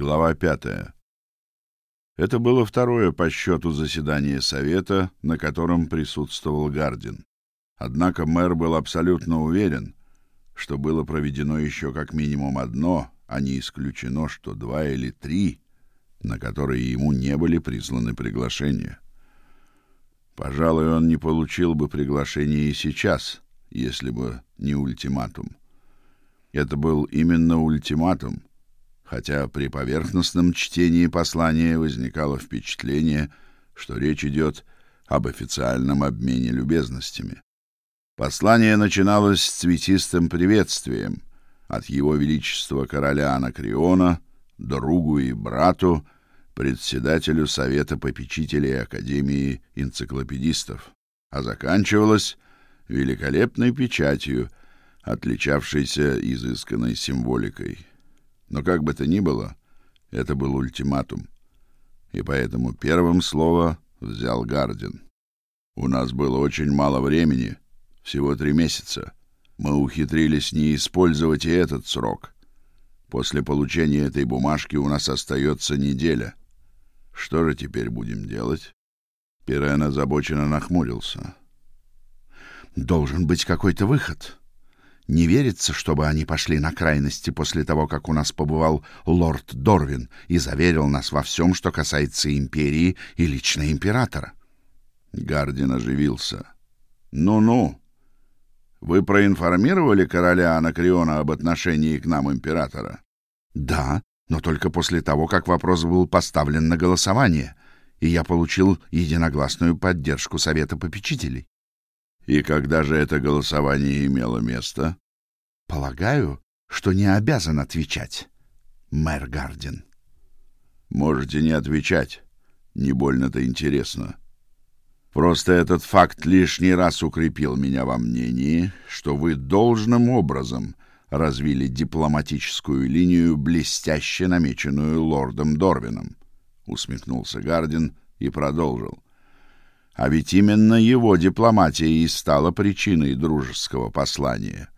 Глава пятая. Это было второе по счету заседание совета, на котором присутствовал Гардин. Однако мэр был абсолютно уверен, что было проведено еще как минимум одно, а не исключено, что два или три, на которые ему не были присланы приглашения. Пожалуй, он не получил бы приглашение и сейчас, если бы не ультиматум. Это был именно ультиматум, хотя при поверхностном чтении послания возникало впечатление, что речь идет об официальном обмене любезностями. Послание начиналось с цветистым приветствием от его величества короля Анакреона, другу и брату, председателю совета попечителей Академии энциклопедистов, а заканчивалось великолепной печатью, отличавшейся изысканной символикой. Но как бы то ни было, это был ультиматум. И поэтому первым слово взял Гардин. У нас было очень мало времени, всего три месяца. Мы ухитрились не использовать и этот срок. После получения этой бумажки у нас остается неделя. Что же теперь будем делать? Пирен озабоченно нахмурился. Должен быть какой-то выход. Не верится, чтобы они пошли на крайности после того, как у нас побывал лорд Дорвин и заверил нас во всем, что касается империи и лично императора. Гардин оживился. Ну-ну. Вы проинформировали короля Анакреона об отношении к нам императора? Да, но только после того, как вопрос был поставлен на голосование, и я получил единогласную поддержку совета попечителей. И когда же это голосование имело место? Полагаю, что не обязан отвечать, мэр Гардин. Можете не отвечать. Не больно-то интересно. Просто этот факт лишний раз укрепил меня во мнении, что вы должным образом развили дипломатическую линию, блестяще намеченную лордом Дорвином, усмехнулся Гардин и продолжил. А ведь именно его дипломатия и стала причиной дружеского послания.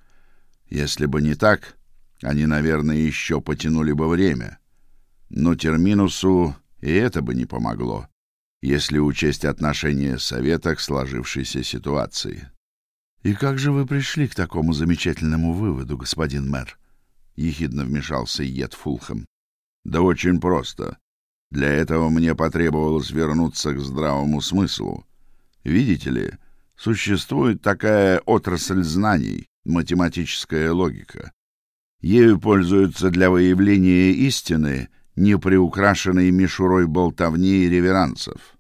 Если бы не так, они, наверное, еще потянули бы время. Но Терминусу и это бы не помогло, если учесть отношение совета к сложившейся ситуации. И как же вы пришли к такому замечательному выводу, господин мэр? ехидно вмешался Ед Фулхэм. Да очень просто. Для этого мне потребовалось вернуться к здравому смыслу Видите ли, существует такая отрасль знаний математическая логика. Ею пользуются для выявления истины, не приукрашенной мишурой болтовни и реверансов.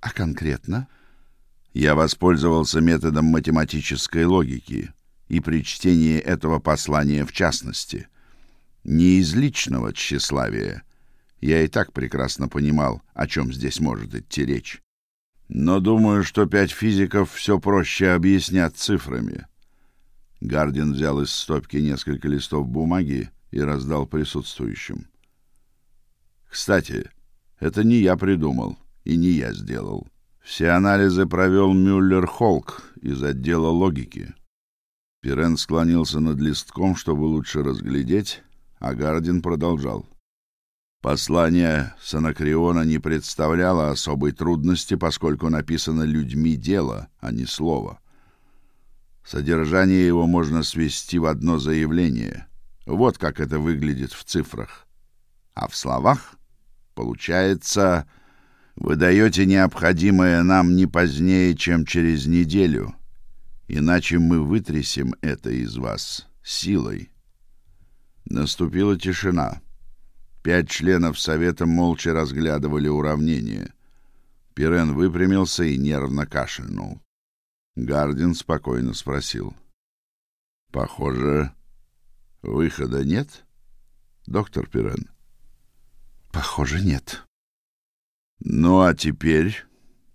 А конкретно? Я воспользовался методом математической логики, и при чтении этого послания в частности, не из личного тщеславия. Я и так прекрасно понимал, о чем здесь может идти речь. Но думаю, что пять физиков все проще объяснят цифрами. Гардин взял из стопки несколько листов бумаги и раздал присутствующим. Кстати, это не я придумал и не я сделал. Все анализы провел Мюллер-Холк из отдела логики. Пирен склонился над листком, чтобы лучше разглядеть, а Гардин продолжал. Послание Санакриона не представляло особой трудности, поскольку написано людьми дело, а не слово. Содержание его можно свести в одно заявление. Вот как это выглядит в цифрах. А в словах получается вы даете необходимое нам не позднее, чем через неделю, иначе мы вытрясем это из вас силой. Наступила тишина. Пять членов совета молча разглядывали уравнение. Пирен выпрямился и нервно кашлянул. Гардин спокойно спросил: "Похоже, выхода нет, доктор Пирен?" "Похоже, нет". "Ну а теперь",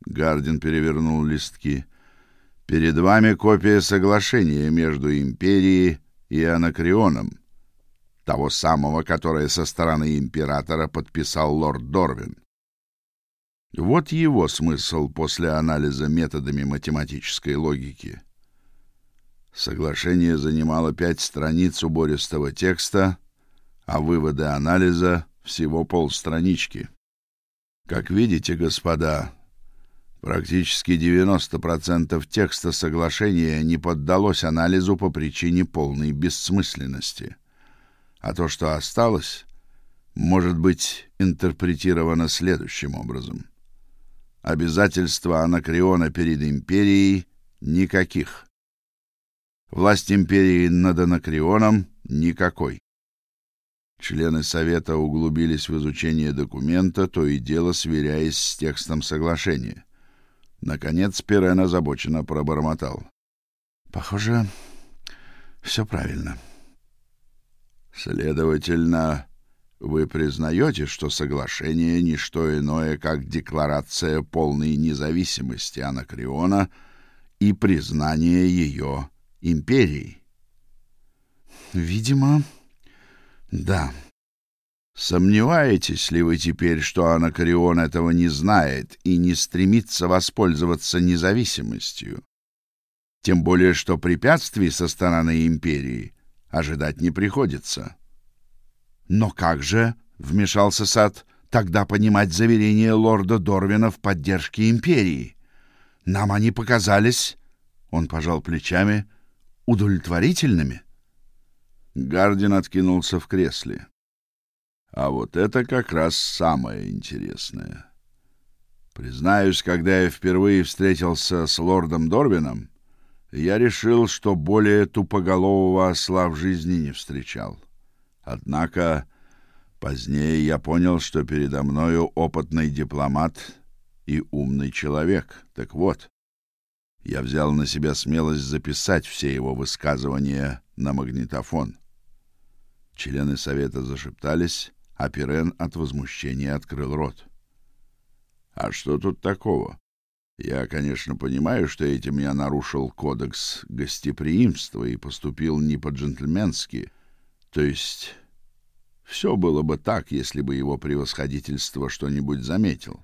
Гардин перевернул листки. "Перед вами копия соглашения между империей и Анакреоном того самого, которое со стороны императора подписал лорд Дорвин. Вот его смысл после анализа методами математической логики. Соглашение занимало пять страниц убористого текста, а выводы анализа всего полстранички. Как видите, господа, практически 90% текста соглашения не поддалось анализу по причине полной бессмысленности. А то, что осталось, может быть интерпретировано следующим образом. Обязательства Анакреона перед империей никаких. Власть империи над Анакреоном никакой. Члены совета углубились в изучение документа, то и дело сверяясь с текстом соглашения. Наконец Пирен озабоченно пробормотал: "Похоже, все правильно. Следовательно, вы признаете, что соглашение не что иное, как декларация полной независимости Анакреона и признание ее империей? Видимо, да. Сомневаетесь ли вы теперь, что Анакреон этого не знает и не стремится воспользоваться независимостью? Тем более, что препятствий со стороны империи ожидать не приходится. Но как же, вмешался Сад, тогда понимать заверения лорда Дорвина в поддержке империи? Нам они показались, он пожал плечами, удовлетворительными. Гардин откинулся в кресле. А вот это как раз самое интересное. Признаюсь, когда я впервые встретился с лордом Дорвином, я решил, что более тупоголового осла в жизни не встречал. Однако позднее я понял, что передо мною опытный дипломат и умный человек. Так вот, я взял на себя смелость записать все его высказывания на магнитофон. Члены совета зашептались, а Пирен от возмущения открыл рот. А что тут такого? Я, конечно, понимаю, что этим я нарушил кодекс гостеприимства и поступил не по-джентльменски, то есть все было бы так, если бы его превосходительство что-нибудь заметил.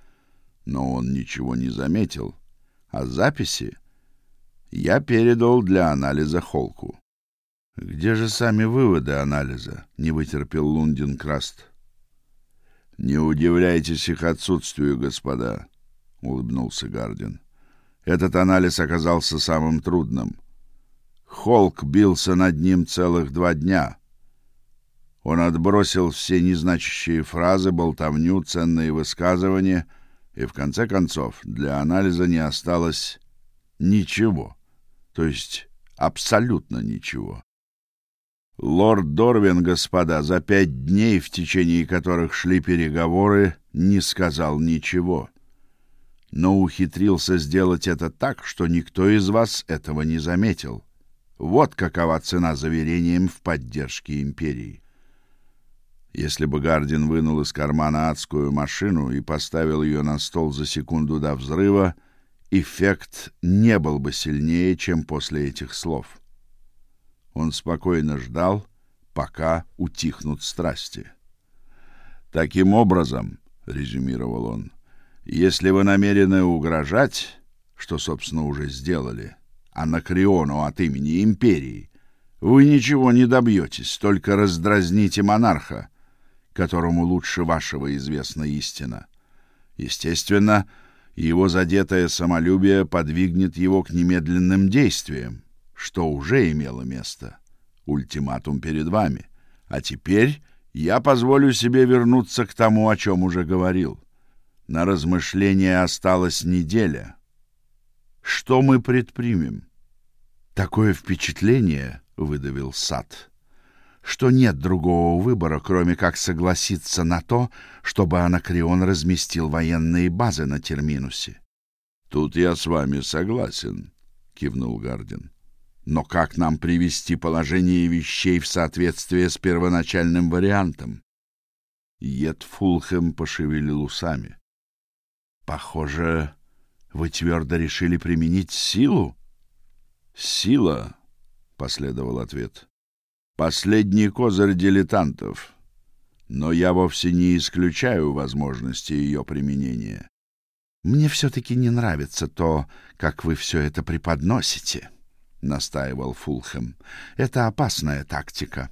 Но он ничего не заметил, а записи я передал для анализа Холку. Где же сами выводы анализа? Не вытерпел Лундин Краст. Не удивляйтесь их отсутствию, господа, улыбнулся Гардин. Этот анализ оказался самым трудным. Холк бился над ним целых два дня. Он отбросил все незначащие фразы, болтовню, ценные высказывания, и в конце концов для анализа не осталось ничего. То есть абсолютно ничего. Лорд Дорвин, господа, за пять дней, в течение которых шли переговоры, не сказал ничего. Но ухитрился сделать это так, что никто из вас этого не заметил. Вот какова цена заверениям в поддержке империи. Если бы Гардин вынул из кармана адскую машину и поставил ее на стол за секунду до взрыва, эффект не был бы сильнее, чем после этих слов. Он спокойно ждал, пока утихнут страсти. Таким образом, резюмировал он, если вы намерены угрожать, что собственно уже сделали, а на Криону от имени империи, вы ничего не добьетесь, только раздразните монарха которому лучше вашего известна истина. Естественно, его задетое самолюбие подвигнет его к немедленным действиям, что уже имело место. Ультиматум перед вами. А теперь я позволю себе вернуться к тому, о чем уже говорил. На размышление осталась неделя. Что мы предпримем? Такое впечатление, выдавил Сад что нет другого выбора, кроме как согласиться на то, чтобы Анакреон разместил военные базы на Терминусе. Тут я с вами согласен, кивнул Гардин. Но как нам привести положение вещей в соответствие с первоначальным вариантом? Ед Фулхэм пошевелил усами. Похоже, вы твердо решили применить силу? Сила, последовал ответ. Последний козырь дилетантов. Но я вовсе не исключаю возможности ее применения. Мне все таки не нравится то, как вы все это преподносите, настаивал Фулхэм. Это опасная тактика.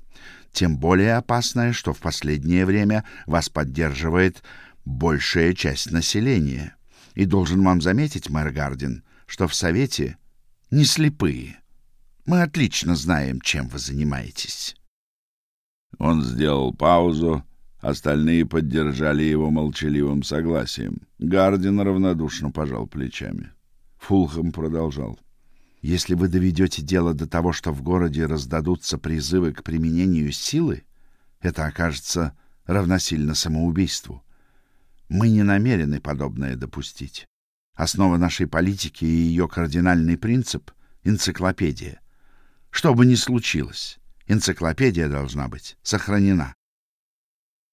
тем более опасное, что в последнее время вас поддерживает большая часть населения. И должен вам заметить, мэр Гардин, что в Совете не слепые. Мы отлично знаем, чем вы занимаетесь. Он сделал паузу, остальные поддержали его молчаливым согласием. Гардин равнодушно пожал плечами. Фулхэм продолжал. Если вы доведете дело до того, что в городе раздадутся призывы к применению силы, это окажется равносильно самоубийству. Мы не намерены подобное допустить. Основа нашей политики и ее кардинальный принцип — энциклопедия. Что бы ни случилось, энциклопедия должна быть сохранена.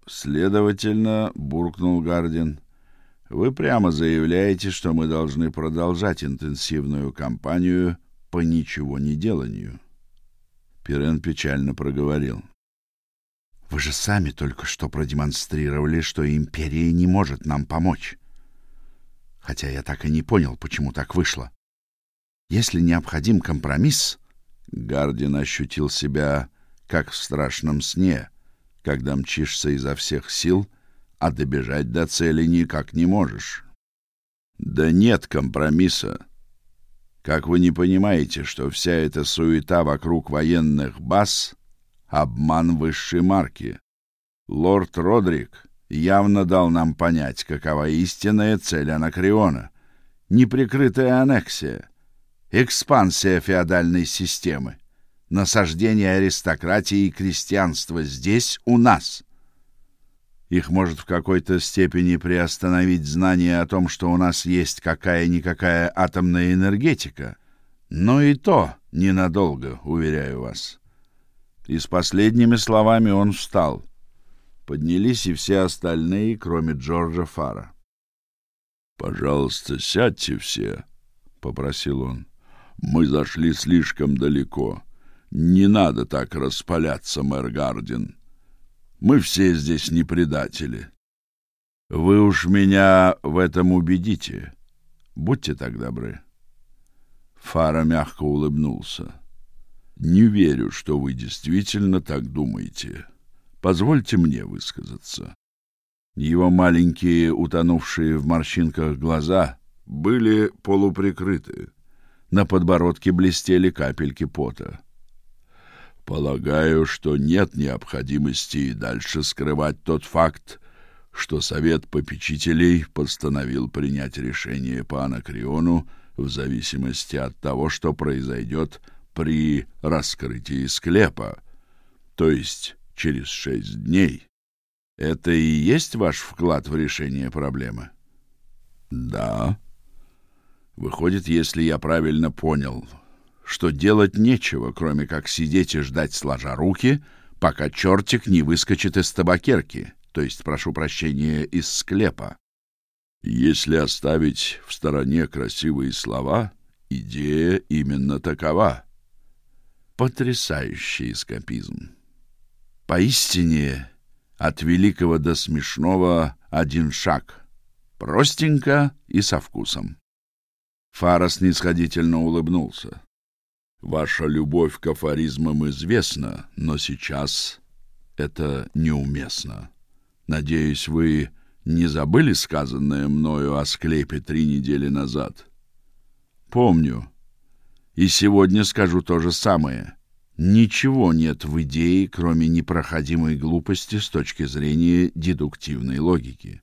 Следовательно, буркнул Гардин, вы прямо заявляете, что мы должны продолжать интенсивную кампанию по ничего не деланию. Пирен печально проговорил: Вы же сами только что продемонстрировали, что империя не может нам помочь. Хотя я так и не понял, почему так вышло. Если необходим компромисс, Гардин ощутил себя как в страшном сне, когда мчишься изо всех сил, а добежать до цели никак не можешь. Да нет компромисса. Как вы не понимаете, что вся эта суета вокруг военных баз обман высшей марки? Лорд Родрик явно дал нам понять, какова истинная цель Анакреона. Неприкрытая аннексия экспансия феодальной системы, насаждение аристократии и крестьянства здесь у нас. Их может в какой-то степени приостановить знание о том, что у нас есть какая-никакая атомная энергетика, но и то ненадолго, уверяю вас. И с последними словами он встал. Поднялись и все остальные, кроме Джорджа Фара. Пожалуйста, сядьте все, попросил он. Мы зашли слишком далеко. Не надо так распаляться, мэр Гардин. Мы все здесь не предатели. Вы уж меня в этом убедите. Будьте так добры. Фара мягко улыбнулся. Не верю, что вы действительно так думаете. Позвольте мне высказаться. Его маленькие, утонувшие в морщинках глаза были полуприкрыты. На подбородке блестели капельки пота. Полагаю, что нет необходимости и дальше скрывать тот факт, что совет попечителей постановил принять решение по анакреону в зависимости от того, что произойдет при раскрытии склепа, то есть через шесть дней. Это и есть ваш вклад в решение проблемы? Да. Выходит, если я правильно понял, что делать нечего, кроме как сидеть и ждать сложа руки, пока чертик не выскочит из табакерки, то есть, прошу прощения, из склепа. Если оставить в стороне красивые слова, идея именно такова. Потрясающий эскапизм. Поистине, от великого до смешного один шаг. Простенько и со вкусом. Фарас снисходительно улыбнулся. Ваша любовь к афоризмам известна, но сейчас это неуместно. Надеюсь, вы не забыли сказанное мною о склепе три недели назад. Помню. И сегодня скажу то же самое. Ничего нет в идее, кроме непроходимой глупости с точки зрения дедуктивной логики.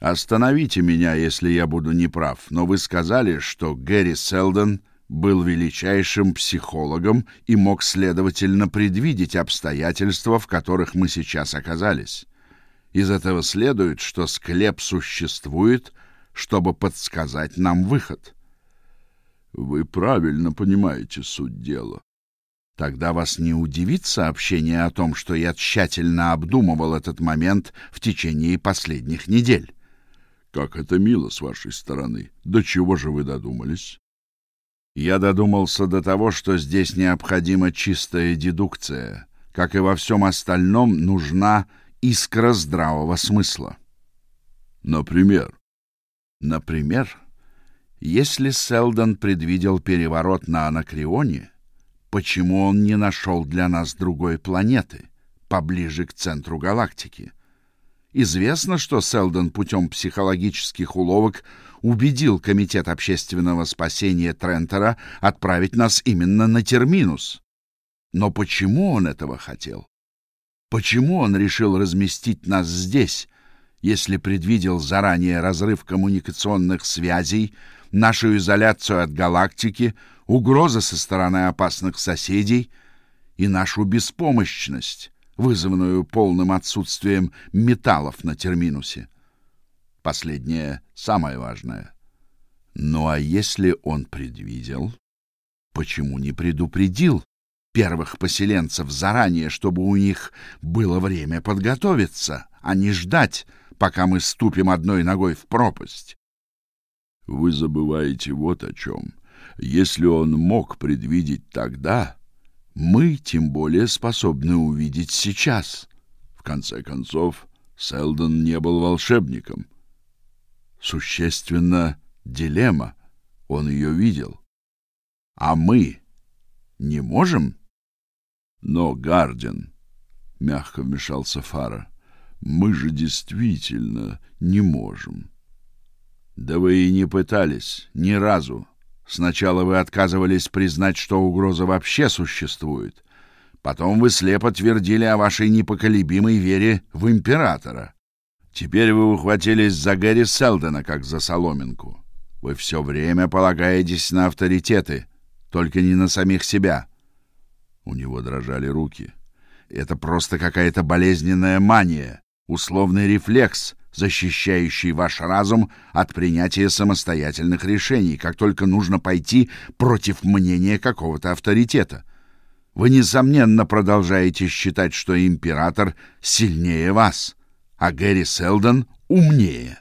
Остановите меня, если я буду неправ, но вы сказали, что Гэри Селдон был величайшим психологом и мог следовательно предвидеть обстоятельства, в которых мы сейчас оказались. Из этого следует, что склеп существует, чтобы подсказать нам выход. Вы правильно понимаете суть дела. Тогда вас не удивит сообщение о том, что я тщательно обдумывал этот момент в течение последних недель. Как это мило с вашей стороны. До чего же вы додумались? Я додумался до того, что здесь необходима чистая дедукция. Как и во всем остальном, нужна искра здравого смысла. Например, например, если Селдон предвидел переворот на Анакреоне, почему он не нашел для нас другой планеты? поближе к центру галактики. Известно, что Селдон путем психологических уловок убедил Комитет общественного спасения Трентера отправить нас именно на Терминус. Но почему он этого хотел? Почему он решил разместить нас здесь, если предвидел заранее разрыв коммуникационных связей, нашу изоляцию от галактики, угрозы со стороны опасных соседей и нашу беспомощность, вызванную полным отсутствием металлов на терминусе? Последнее самое важное. Ну а если он предвидел, почему не предупредил первых поселенцев заранее, чтобы у них было время подготовиться, а не ждать, пока мы ступим одной ногой в пропасть. Вы забываете вот о чем. Если он мог предвидеть тогда, мы тем более способны увидеть сейчас. В конце концов, Селдон не был волшебником. Существенно дилемма. Он ее видел. А мы не можем? Но, Гарден, мягко вмешался Фара, мы же действительно не можем. Да вы и не пытались ни разу. Сначала вы отказывались признать, что угроза вообще существует. Потом вы слепо твердили о вашей непоколебимой вере в императора. Теперь вы ухватились за Гэри Селдена, как за соломинку. Вы все время полагаетесь на авторитеты, только не на самих себя. У него дрожали руки. Это просто какая-то болезненная мания условный рефлекс, защищающий ваш разум от принятия самостоятельных решений, как только нужно пойти против мнения какого-то авторитета. Вы несомненно продолжаете считать, что император сильнее вас, а Гэри Селдон умнее.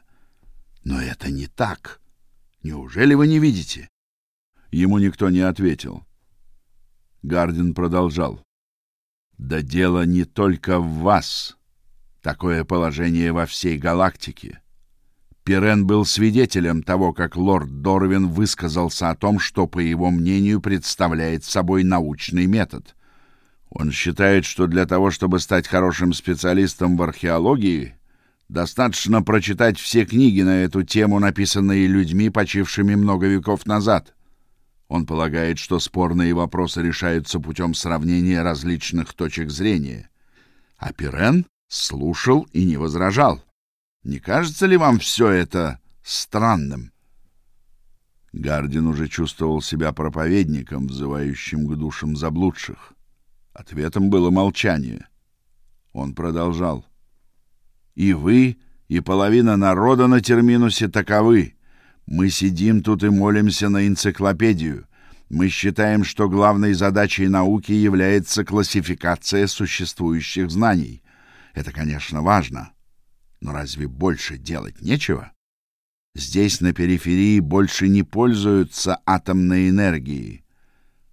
Но это не так. Неужели вы не видите? Ему никто не ответил. Гардин продолжал: "Да дело не только в вас. Такое положение во всей галактике. Пирен был свидетелем того, как лорд Дорвин высказался о том, что, по его мнению, представляет собой научный метод. Он считает, что для того, чтобы стать хорошим специалистом в археологии, достаточно прочитать все книги на эту тему, написанные людьми, почившими много веков назад. Он полагает, что спорные вопросы решаются путем сравнения различных точек зрения. А Пирен слушал и не возражал. Не кажется ли вам все это странным? Гардин уже чувствовал себя проповедником, взывающим к душам заблудших. Ответом было молчание. Он продолжал: "И вы, и половина народа на терминусе таковы. Мы сидим тут и молимся на энциклопедию. Мы считаем, что главной задачей науки является классификация существующих знаний. Это, конечно, важно. Но разве больше делать нечего? Здесь на периферии больше не пользуются атомной энергией.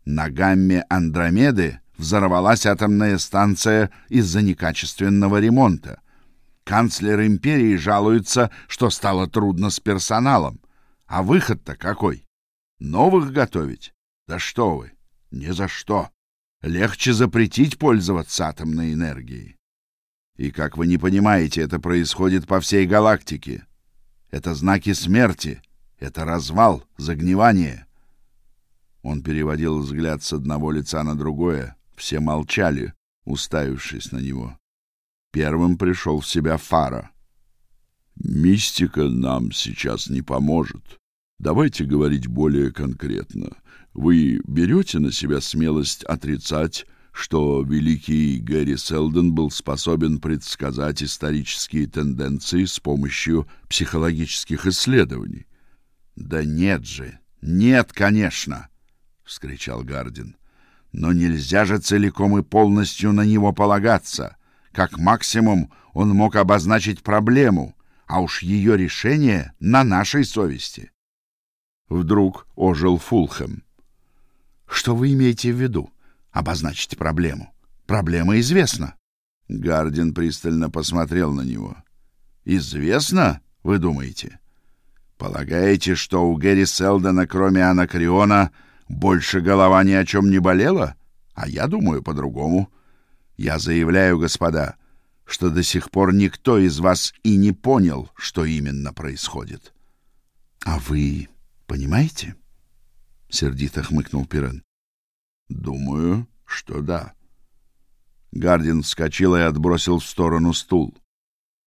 На гамме Андромеды взорвалась атомная станция из-за некачественного ремонта. Канцлер империи жалуется, что стало трудно с персоналом. А выход-то какой? Новых готовить? Да что вы, ни за что. Легче запретить пользоваться атомной энергией. И как вы не понимаете, это происходит по всей галактике. Это знаки смерти, это развал, загнивание. Он переводил взгляд с одного лица на другое. Все молчали, уставившись на него. Первым пришел в себя Фара. Мистика нам сейчас не поможет. Давайте говорить более конкретно. Вы берете на себя смелость отрицать что великий Гэри Селдон был способен предсказать исторические тенденции с помощью психологических исследований. Да нет же, нет, конечно, вскричал Гардин. Но нельзя же целиком и полностью на него полагаться. Как максимум он мог обозначить проблему, а уж ее решение на нашей совести. Вдруг ожил Фулхэм. Что вы имеете в виду? Обозначить проблему. Проблема известна. Гардин пристально посмотрел на него. Известно, вы думаете? Полагаете, что у Гэри Селдона, кроме Анакриона, больше голова ни о чем не болела? А я думаю по-другому. Я заявляю, господа, что до сих пор никто из вас и не понял, что именно происходит. А вы понимаете? сердито хмыкнул Пирен. Думаю, что да. Гардин вскочил и отбросил в сторону стул.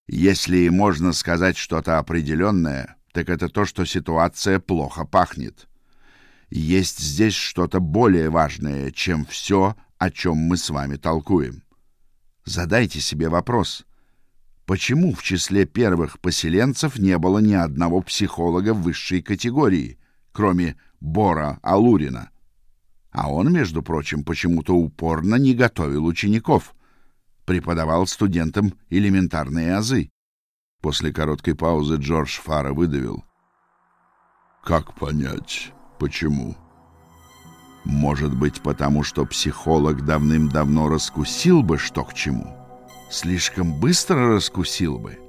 Если и можно сказать что-то определенное, так это то, что ситуация плохо пахнет. Есть здесь что-то более важное, чем все, о чем мы с вами толкуем. Задайте себе вопрос. Почему в числе первых поселенцев не было ни одного психолога высшей категории, кроме Бора Алурина? А он, между прочим, почему-то упорно не готовил учеников, преподавал студентам элементарные азы. После короткой паузы Джордж Фара выдавил: "Как понять, почему?" Может быть, потому что психолог давным-давно раскусил бы, что к чему. Слишком быстро раскусил бы.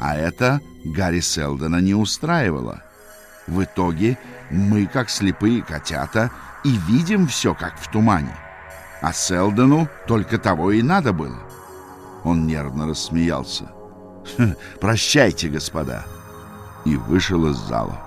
А это Гарри Селдона не устраивало. В итоге мы, как слепые котята, и видим все, как в тумане. А Селдону только того и надо было. Он нервно рассмеялся. «Прощайте, господа!» И вышел из зала.